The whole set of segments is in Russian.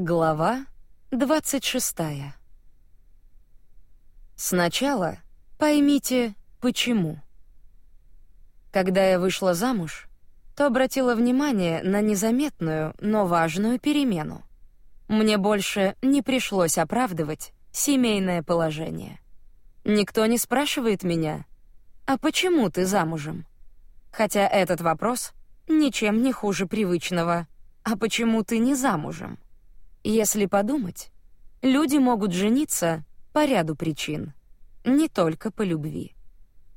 Глава 26. Сначала поймите, почему. Когда я вышла замуж, то обратила внимание на незаметную, но важную перемену. Мне больше не пришлось оправдывать семейное положение. Никто не спрашивает меня: "А почему ты замужем?" Хотя этот вопрос ничем не хуже привычного: "А почему ты не замужем?" Если подумать, люди могут жениться по ряду причин, не только по любви.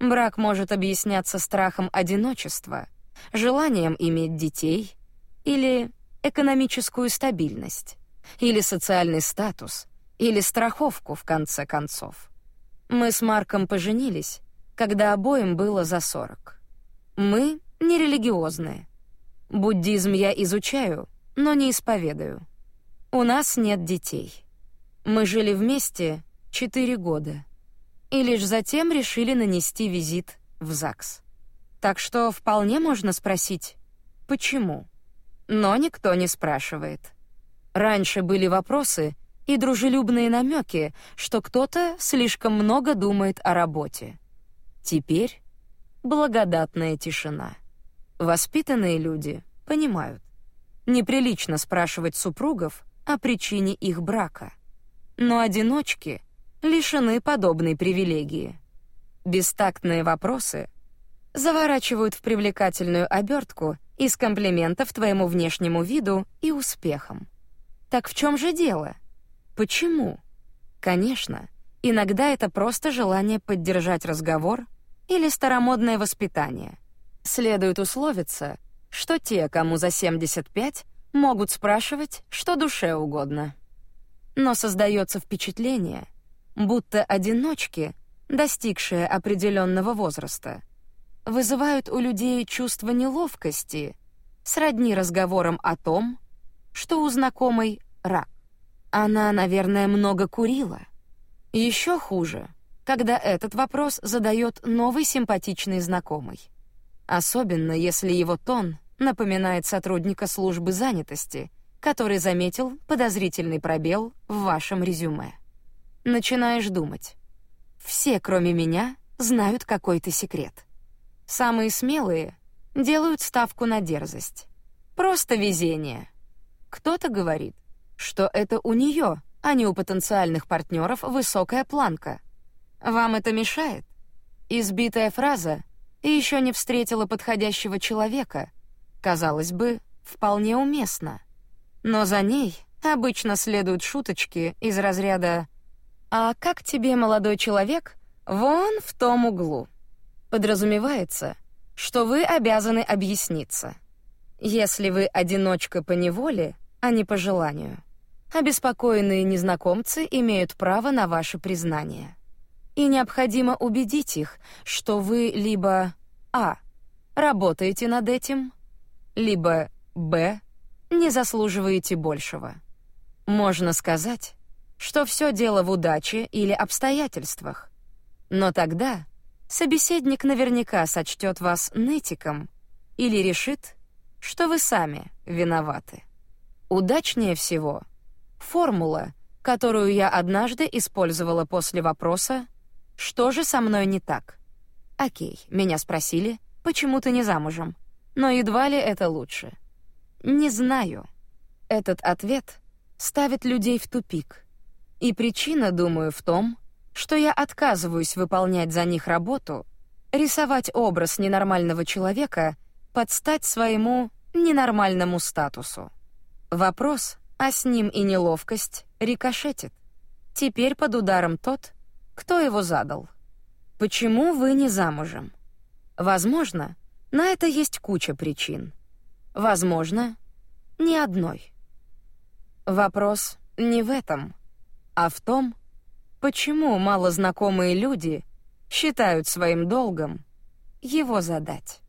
Брак может объясняться страхом одиночества, желанием иметь детей или экономическую стабильность, или социальный статус, или страховку в конце концов. Мы с Марком поженились, когда обоим было за сорок. Мы не религиозные. Буддизм я изучаю, но не исповедую. У нас нет детей. Мы жили вместе четыре года. И лишь затем решили нанести визит в ЗАГС. Так что вполне можно спросить, почему. Но никто не спрашивает. Раньше были вопросы и дружелюбные намеки, что кто-то слишком много думает о работе. Теперь благодатная тишина. Воспитанные люди понимают. Неприлично спрашивать супругов, о причине их брака. Но одиночки лишены подобной привилегии. Бестактные вопросы заворачивают в привлекательную обертку из комплиментов твоему внешнему виду и успехам. Так в чем же дело? Почему? Конечно, иногда это просто желание поддержать разговор или старомодное воспитание. Следует условиться, что те, кому за 75, могут спрашивать, что душе угодно. Но создается впечатление, будто одиночки, достигшие определенного возраста, вызывают у людей чувство неловкости, сродни разговорам о том, что у знакомой рак. Она, наверное, много курила. Еще хуже, когда этот вопрос задает новый симпатичный знакомый. Особенно если его тон напоминает сотрудника службы занятости, который заметил подозрительный пробел в вашем резюме. Начинаешь думать. Все, кроме меня, знают какой-то секрет. Самые смелые делают ставку на дерзость. Просто везение. Кто-то говорит, что это у нее, а не у потенциальных партнеров высокая планка. Вам это мешает? Избитая фраза «и еще не встретила подходящего человека» казалось бы, вполне уместно. Но за ней обычно следуют шуточки из разряда «А как тебе, молодой человек, вон в том углу?» Подразумевается, что вы обязаны объясниться. Если вы одиночка по неволе, а не по желанию, обеспокоенные незнакомцы имеют право на ваше признание. И необходимо убедить их, что вы либо а. работаете над этим, либо Б не заслуживаете большего. Можно сказать, что все дело в удаче или обстоятельствах. Но тогда собеседник наверняка сочтет вас нытиком или решит, что вы сами виноваты. Удачнее всего формула, которую я однажды использовала после вопроса «Что же со мной не так?» Окей, меня спросили, почему ты не замужем? Но едва ли это лучше. Не знаю. Этот ответ ставит людей в тупик. И причина, думаю, в том, что я отказываюсь выполнять за них работу, рисовать образ ненормального человека под стать своему ненормальному статусу. Вопрос, а с ним и неловкость, рикошетит. Теперь под ударом тот, кто его задал. Почему вы не замужем? Возможно, на это есть куча причин. Возможно, ни одной. Вопрос не в этом, а в том, почему малознакомые люди считают своим долгом его задать.